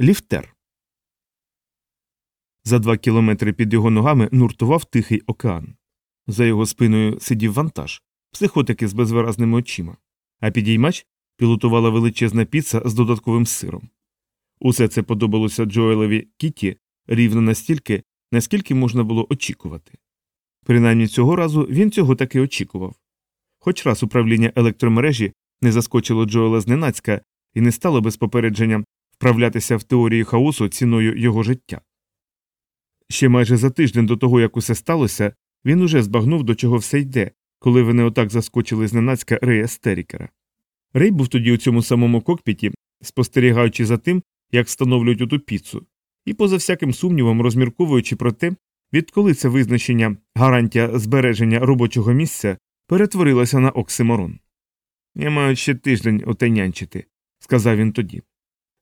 Ліфтер. За два кілометри під його ногами нуртував тихий океан. За його спиною сидів вантаж, психотики з безвиразними очима, а підіймач пілотувала величезна піца з додатковим сиром. Усе це подобалося Джоелеві Кіті рівно настільки, наскільки можна було очікувати. Принаймні цього разу він цього таки очікував. Хоч раз управління електромережі не заскочило Джоела зненацька і не стало без попередження вправлятися в теорії хаосу ціною його життя. Ще майже за тиждень до того, як усе сталося, він уже збагнув, до чого все йде, коли вони отак заскочили зненацька Рея Стерікера. Рей був тоді у цьому самому кокпіті, спостерігаючи за тим, як встановлюють оту піцу, і поза всяким сумнівом розмірковуючи про те, відколи це визначення гарантія збереження робочого місця перетворилося на оксиморон. Я маю ще тиждень отенянчити, сказав він тоді.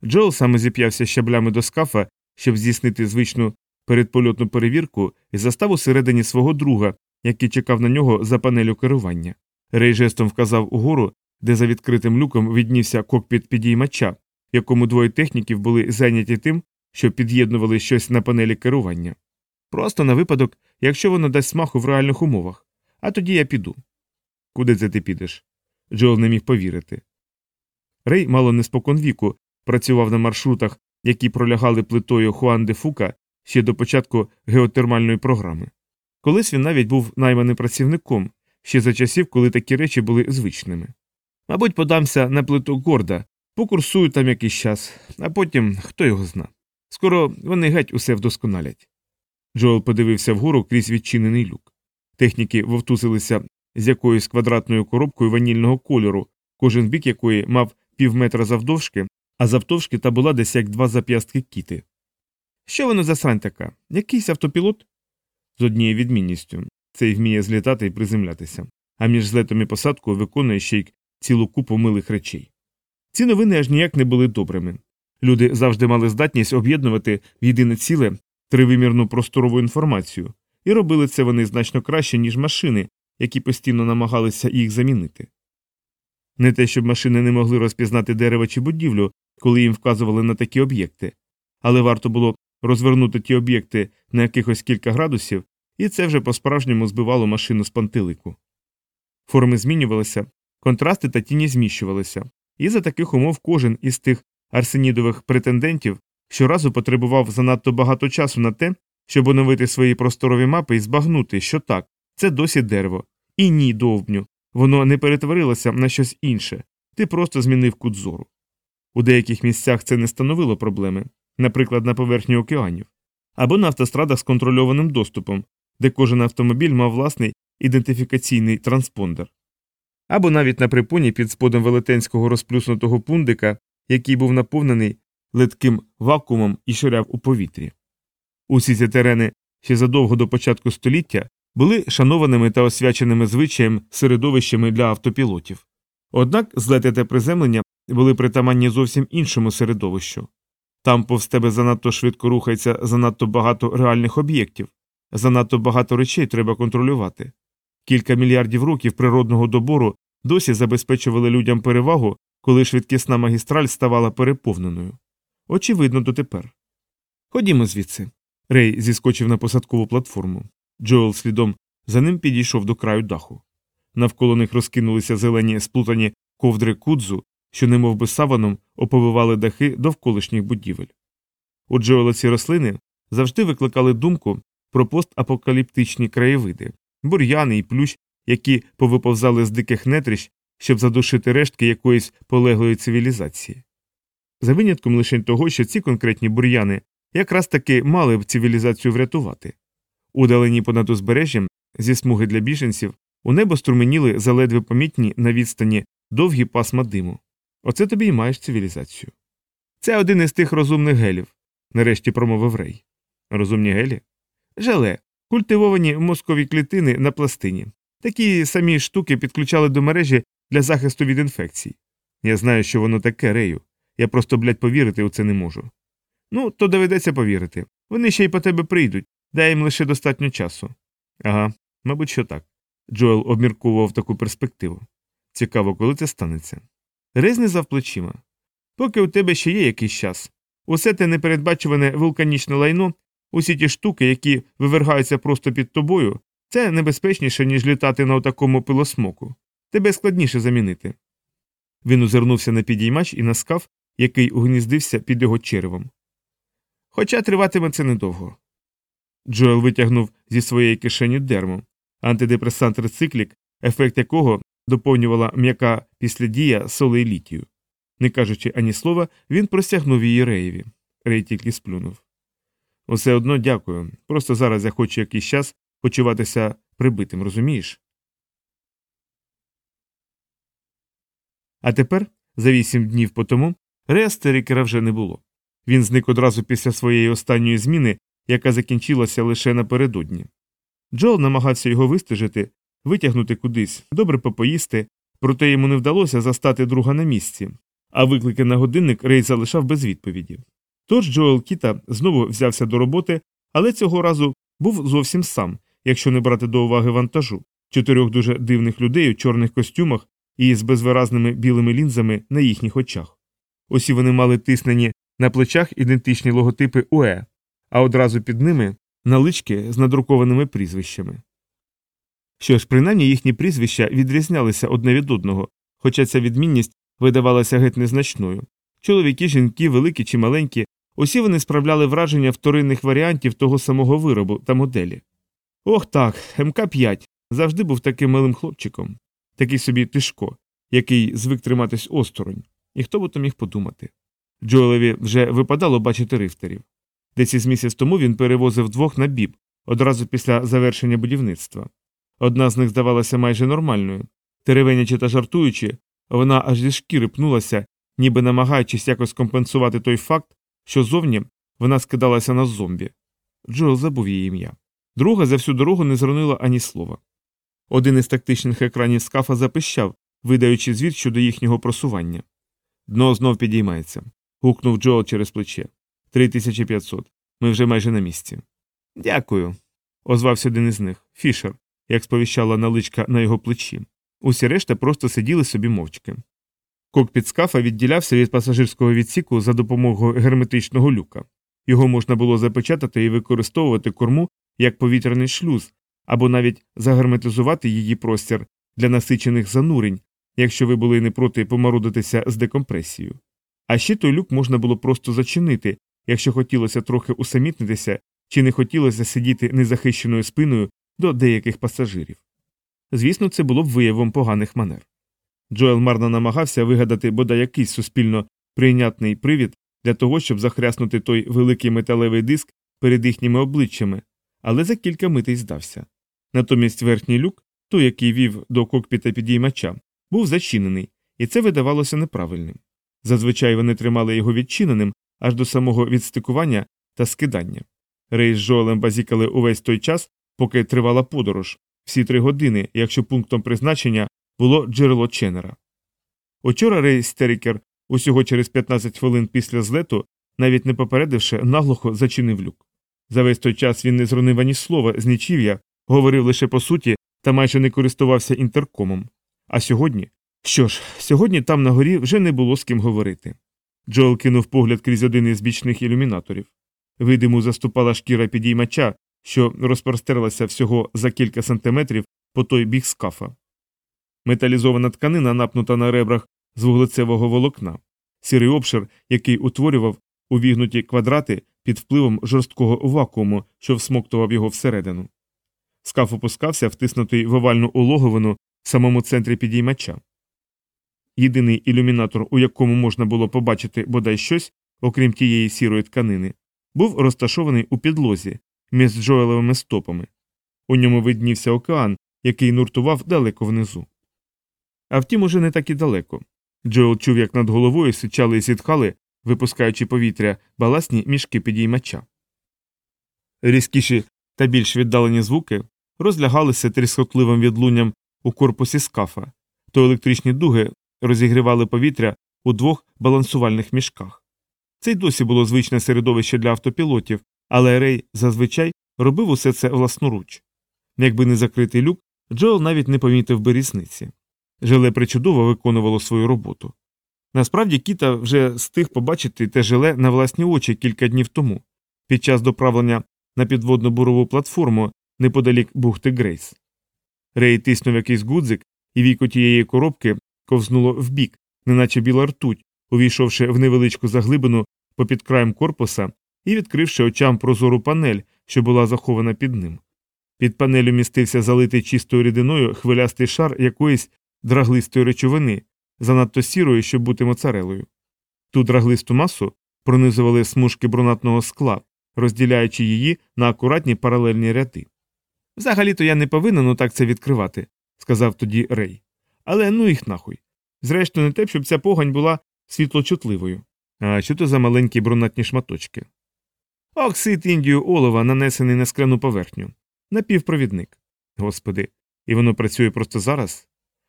Джоел саме зіп'явся щаблями до скафа, щоб здійснити звичну передпольотну перевірку і застав усередині свого друга, який чекав на нього за панелю керування. Рей жестом вказав угору, де за відкритим люком віднівся кокпіт підіймача, якому двоє техніків були зайняті тим, що під'єднували щось на панелі керування. Просто на випадок, якщо воно дасть смаху в реальних умовах. А тоді я піду. Куди це ти підеш? Джоел не міг повірити. Рей, мало не спокон віку, працював на маршрутах, які пролягали плитою Хуан де Фука ще до початку геотермальної програми. Колись він навіть був найманим працівником, ще за часів, коли такі речі були звичними. Мабуть, подамся на плиту горда, покурсую там якийсь час, а потім хто його зна. Скоро вони геть усе вдосконалять. Джоел подивився вгору крізь відчинений люк. Техніки вовтузилися з якоюсь квадратною коробкою ванільного кольору, кожен бік якої мав пів метра завдовжки, а завтовшки та була десь як два зап'ястки кіти. Що воно за срань така? Якийсь автопілот? З однією відмінністю цей вміє злітати і приземлятися, а між злетом і посадкою виконує ще й цілу купу милих речей. Ці новини аж ніяк не були добрими. Люди завжди мали здатність об'єднувати в єдине ціле тривимірну просторову інформацію, і робили це вони значно краще, ніж машини, які постійно намагалися їх замінити. Не те, щоб машини не могли розпізнати дерева чи будівлю, коли їм вказували на такі об'єкти, але варто було розвернути ті об'єкти на якихось кілька градусів, і це вже по-справжньому збивало машину з пантелику. Форми змінювалися, контрасти та тіні зміщувалися, і за таких умов кожен із тих арсенідових претендентів щоразу потребував занадто багато часу на те, щоб оновити свої просторові мапи і збагнути, що так, це досі дерево. І ні, довбню, воно не перетворилося на щось інше, ти просто змінив кут зору. У деяких місцях це не становило проблеми, наприклад, на поверхні океанів, або на автострадах з контрольованим доступом, де кожен автомобіль мав власний ідентифікаційний транспондер, або навіть на припоні під сподом велетенського розплюснутого пундика, який був наповнений литким вакуумом і ширяв у повітрі. Усі ці терени ще задовго до початку століття були шанованими та освяченими звичаєм середовищами для автопілотів. Однак злети та приземлення були притаманні зовсім іншому середовищу. Там повз тебе занадто швидко рухається занадто багато реальних об'єктів, занадто багато речей треба контролювати. Кілька мільярдів років природного добору досі забезпечували людям перевагу, коли швидкісна магістраль ставала переповненою. Очевидно, дотепер. Ходімо звідси. Рей зіскочив на посадкову платформу. Джоел слідом за ним підійшов до краю даху. Навколо них розкинулися зелені сплутані ковдри кудзу, що, немов би саваном, оповивали дахи довколишніх будівель. У Джоела ці рослини завжди викликали думку про постапокаліптичні краєвиди, бур'яни і плющ, які повиповзали з диких нетрищ, щоб задушити рештки якоїсь полеглої цивілізації. За винятком лише того, що ці конкретні бур'яни якраз таки мали б цивілізацію врятувати. Удалені понад узбережжям зі смуги для біженців у небо струменіли заледве помітні на відстані довгі пасма диму. Оце тобі й маєш цивілізацію. Це один із тих розумних гелів, нарешті промовив Рей. Розумні гелі? Желе, культивовані мозкові клітини на пластині. Такі самі штуки підключали до мережі для захисту від інфекцій. Я знаю, що воно таке рею. Я просто, блядь, повірити у це не можу. Ну, то доведеться повірити. Вони ще й по тебе прийдуть, дай їм лише достатньо часу. Ага, мабуть, що так. Джоел обмірковував таку перспективу. Цікаво, коли це станеться. Рей знизав плечима. Поки у тебе ще є якийсь час. Усе те непередбачуване вулканічне лайно, усі ті штуки, які вивергаються просто під тобою, це небезпечніше, ніж літати на отакому пилосмоку. Тебе складніше замінити. Він озирнувся на підіймач і на скаф, який угніздився під його черевом. Хоча триватиме це недовго. Джоел витягнув зі своєї кишені дерму, антидепресант рециклік, ефект якого доповнювала м'яка післядія солей літію. Не кажучи ані слова, він простягнув її реєві. Рей тільки сплюнув. Усе одно дякую. Просто зараз я хочу якийсь час почуватися прибитим, розумієш? А тепер, за вісім днів по тому, Рея вже не було. Він зник одразу після своєї останньої зміни, яка закінчилася лише напередодні. Джол намагався його вистежити, витягнути кудись, добре попоїсти, проте йому не вдалося застати друга на місці, а виклики на годинник Рей залишав без відповіді. Тож Джоел Кіта знову взявся до роботи, але цього разу був зовсім сам, якщо не брати до уваги вантажу, чотирьох дуже дивних людей у чорних костюмах і з безвиразними білими лінзами на їхніх очах. Усі вони мали тиснені на плечах ідентичні логотипи УЕ, а одразу під ними налички з надрукованими прізвищами. Що ж, принаймні їхні прізвища відрізнялися одне від одного, хоча ця відмінність видавалася геть незначною. Чоловіки, жінки, великі чи маленькі, усі вони справляли враження вторинних варіантів того самого виробу та моделі. Ох так, МК5 завжди був таким милим хлопчиком, такий собі тишко, який звик триматись осторонь, і хто б то міг подумати. Джоелеві вже випадало бачити рифтерів. Десь із місяць тому він перевозив двох на біб одразу після завершення будівництва. Одна з них здавалася майже нормальною. Теревенячи та жартуючи, вона аж зі шкіри пнулася, ніби намагаючись якось компенсувати той факт, що зовні вона скидалася на зомбі. Джоел забув її ім'я. Друга за всю дорогу не зронила ані слова. Один із тактичних екранів скафа запищав, видаючи звіт щодо їхнього просування. Дно знов підіймається. гукнув Джоел через плече. 3500. Ми вже майже на місці. Дякую. озвався один із них Фішер, як сповіщала наличка на його плечі. Усі решта просто сиділи собі мовчки. Кокпіт скафа відділявся від пасажирського відсіку за допомогою герметичного люка. Його можна було запечатати і використовувати корму як повітряний шлюз, або навіть загерметизувати її простір для насичених занурень, якщо ви були не проти поморудитися з декомпресією. А ще той люк можна було просто зачинити, якщо хотілося трохи усамітнитися чи не хотілося сидіти незахищеною спиною до деяких пасажирів. Звісно, це було б виявом поганих манер. Джоел марно намагався вигадати бодай якийсь суспільно прийнятний привід для того, щоб захряснути той великий металевий диск перед їхніми обличчями, але за кілька митей здався. Натомість верхній люк, той, який вів до кокпіта підіймача, був зачинений, і це видавалося неправильним. Зазвичай вони тримали його відчиненим аж до самого відстикування та скидання. Рей з Джоелем базікали увесь той час, поки тривала подорож, всі три години, якщо пунктом призначення було джерело Ченнера. Учора Рей Стерікер усього через 15 хвилин після злету, навіть не попередивши, наглухо зачинив люк. За весь той час він не зронив ані слова з нічів'я, говорив лише по суті та майже не користувався інтеркомом. А сьогодні. Що ж, сьогодні там на горі вже не було з ким говорити. Джоел кинув погляд крізь один із бічних ілюмінаторів. Видиму заступала шкіра підіймача, що розпростерлася всього за кілька сантиметрів по той бік скафа. Металізована тканина, напнута на ребрах з вуглецевого волокна, сірий обшир, який утворював увігнуті квадрати під впливом жорсткого вакууму, що всмоктував його всередину. Скаф опускався, втиснутий в овальну улоговину в самому центрі підіймача. Єдиний ілюмінатор, у якому можна було побачити бодай щось, окрім тієї сірої тканини, був розташований у підлозі між Джоелевими стопами. У ньому виднівся океан, який нуртував далеко внизу. А втім, уже не так і далеко. Джоел чув, як над головою сичали і зітхали, випускаючи повітря баласні мішки підіймача. Різкіші та більш віддалені звуки розлягалися тріскотливим відлунням у корпусі скафа, то електричні дуги розігрівали повітря у двох балансувальних мішках. Це й досі було звичне середовище для автопілотів, але Рей зазвичай робив усе це власноруч. Якби не закритий люк, Джоел навіть не помітив би різниці. Желе причудово виконувало свою роботу. Насправді кіта вже встиг побачити те жиле на власні очі кілька днів тому, під час доправлення на підводну бурову платформу неподалік бухти Грейс. Рей тиснув якийсь гудзик, і віко тієї коробки ковзнуло вбік, неначе біла ртуть, увійшовши в невеличку заглибину попід краєм корпуса і відкривши очам прозору панель, що була захована під ним. Під панелю містився залитий чистою рідиною хвилястий шар якоїсь драглистої речовини, занадто сірої, щоб бути моцарелою. Ту драглисту масу пронизували смужки брунатного скла, розділяючи її на акуратні паралельні ряди. Взагалі-то я не повинен отак це відкривати, сказав тоді Рей. Але ну їх нахуй. Зрештою, не те, щоб ця погань була світлочутливою. А що то за маленькі брунатні шматочки? Оксид індію олова, нанесений на скляну поверхню. Напівпровідник. Господи, і воно працює просто зараз?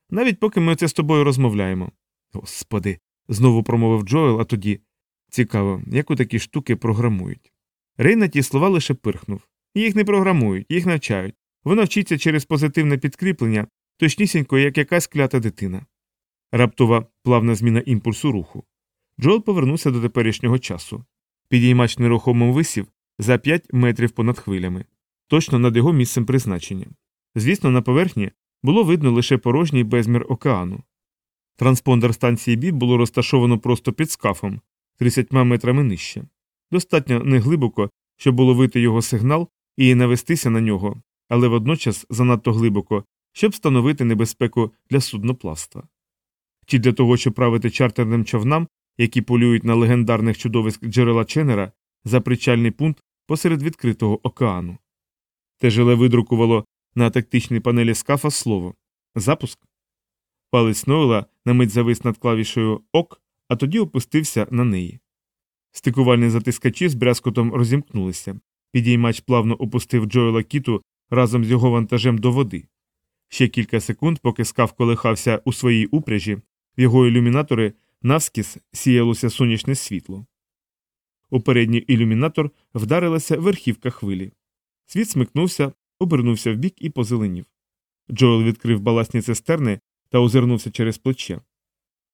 Навіть поки ми оце з тобою розмовляємо. Господи, знову промовив Джоел, а тоді. Цікаво, як у такі штуки програмують. Рей на ті слова лише пирхнув. Їх не програмують, їх навчають. Воно вчиться через позитивне підкріплення, точнісінько, як якась клята дитина. Раптова плавна зміна імпульсу руху. Джоел повернувся до теперішнього часу. Підіймач нерухомо висів за 5 метрів понад хвилями, точно над його місцем призначення. Звісно, на поверхні було видно лише порожній безмір океану. Транспондер станції БІП було розташовано просто під скафом, 30 метрами нижче. Достатньо неглибоко, щоб було вити його сигнал і навестися на нього, але водночас занадто глибоко, щоб встановити небезпеку для судноплавства. Чи для того, щоб правити чартерним човнам, які полюють на легендарних чудовиськ джерела Ченнера за причальний пункт посеред відкритого океану. Те жиле видрукувало на тактичній панелі скафа слово Запуск. Палець Нойла на мить завис над клавішею ОК, а тоді опустився на неї. Стикувальні затискачі з брязкотом розімкнулися. Підіймач плавно опустив Джоела Кіту разом з його вантажем до води. Ще кілька секунд, поки скаф колихався у своїй упряжі, в його ілюмінатори навскіз сіялося сонячне світло. У передній ілюмінатор вдарилася верхівка хвилі. Світ смикнувся, обернувся вбік і позеленів. Джоел відкрив баласні цистерни та озирнувся через плече.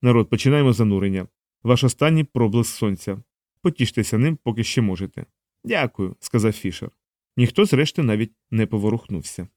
Народ, починаємо занурення. Ваш останній проблиск сонця. Потіштеся ним, поки ще можете. Дякую, сказав Фішер. Ніхто зрешти навіть не поворухнувся.